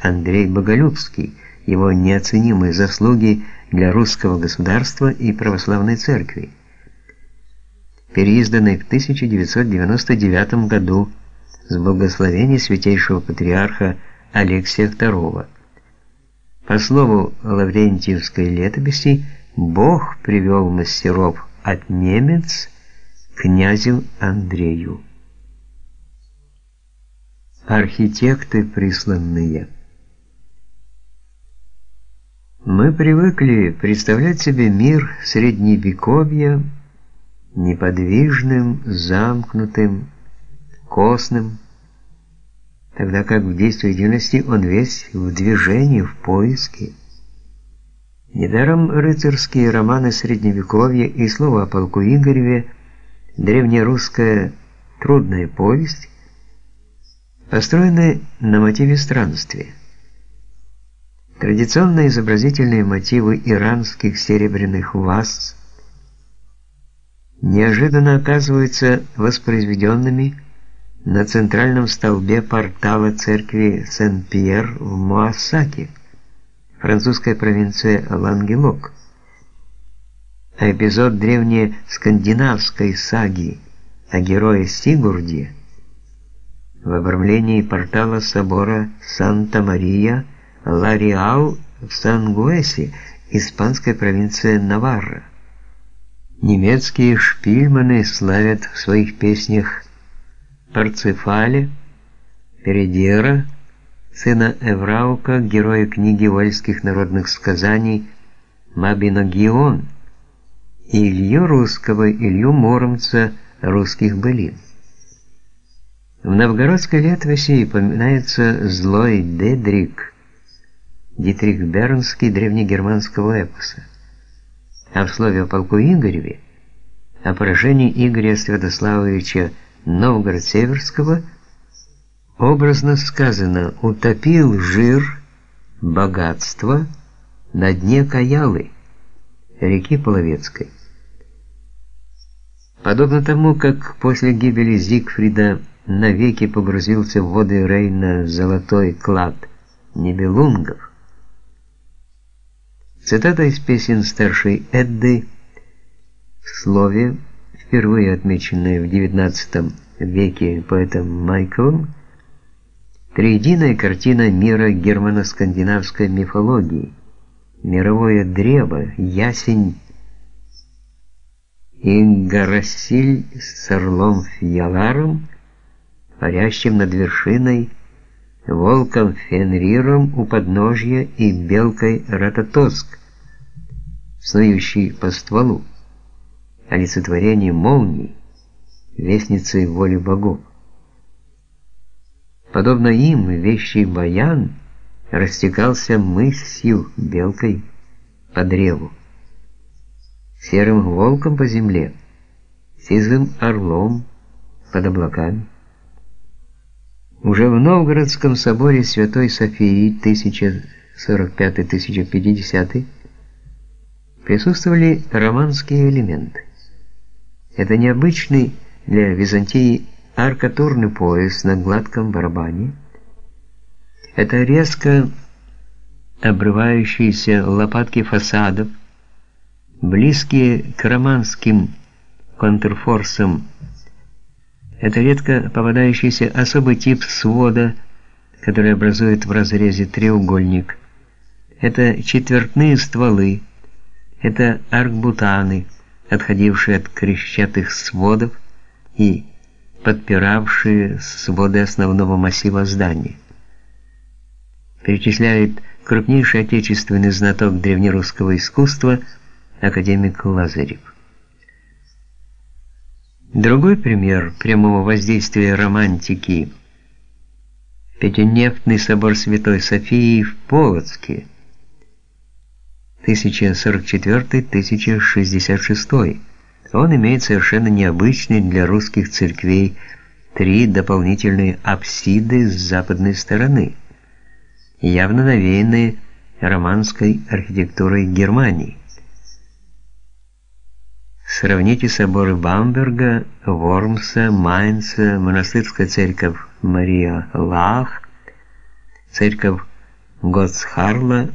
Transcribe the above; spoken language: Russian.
Андрей Боголюбский, его неоценимые заслуги для русского государства и православной церкви, переизданный в 1999 году с благословения святейшего патриарха Алексия II. По слову Лаврентьевской летописи, Бог привел мастеров от немец князю Андрею. Архитекты присланные Мы привыкли представлять себе мир средневековья неподвижным, замкнутым, костным, тогда как в действительности он весь в движении, в поиске. Недаром рыцарские романы Средневековья и слово о полку Игореве, древнерусская трудная повесть, построены на мотиве странствия. Традиционные изобразительные мотивы иранских серебряных ваз неожиданно оказываются воспроизведенными на центральном столбе портала церкви Сен-Пьер в Муассаке, французская провинция Лангелок. А эпизод древней скандинавской саги о герое Сигурде в обрамлении портала собора Санта-Мария Ла-Реал в Сан-Гуэсе, испанская провинция Наварра. Немецкие шпильманы славят в своих песнях Парцефаля, Передера, сына Эвраука, героя книги вальских народных сказаний Мабиногион, и Илью Русского, Илью Муромца русских былин. В новгородской летописи упоминается злой Дедрик, Дитрих Бернский древнегерманского эпоса. А в слове о полку Игореве, о поражении Игоря Святославовича Новгород-Северского образно сказано «утопил жир, богатство на дне Каялы, реки Половецкой». Подобно тому, как после гибели Зигфрида навеки погрузился в воды Рейна золотой клад Нибелунгов. Цитата из песен старшей Эдды в слове впервые отмеченное в XIX веке поэтом Майклом, триединая картина мира германо-скандинавской мифологии, мировое древо, ясень Ингарасиль с орлом Фьяларом, парящим над вершиной, волком Фенриром у подножья и белкой Рататоск, снующей по стволу олицетворение молний, вестницей воли богов. Подобно им, вещий баян растекался мысью белкой по древу, серым волком по земле, сизым орлом под облаками. Уже в Новгородском соборе Святой Софии 1045-1050 присутствовали романские элементы. Это необычный для Византии аркатурный пояс на гладком барабане. Это резко обрывающиеся лопатки фасадов, близкие к романским контрфорсам. Это редко попадающийся особый тип свода, который образует в разрезе треугольник. Это четвертные стволы, это аркбутаны – отходившие от крещатых сводов и подпиравшие своды основного массива здания. Перечисляет крупнейший отечественный знаток древнерусского искусства академик Лазарев. Другой пример прямого воздействия романтики – Пятинефтный собор Святой Софии в Полоцке – 1044-1066. Он имеет совершенно необычный для русских церквей три дополнительные апсиды с западной стороны, явно навеянные романской архитектурой Германии. Сравните соборы Бамберга, Вормса, Майнца, монастырская церковь Мария Лах, церковь Готсхарла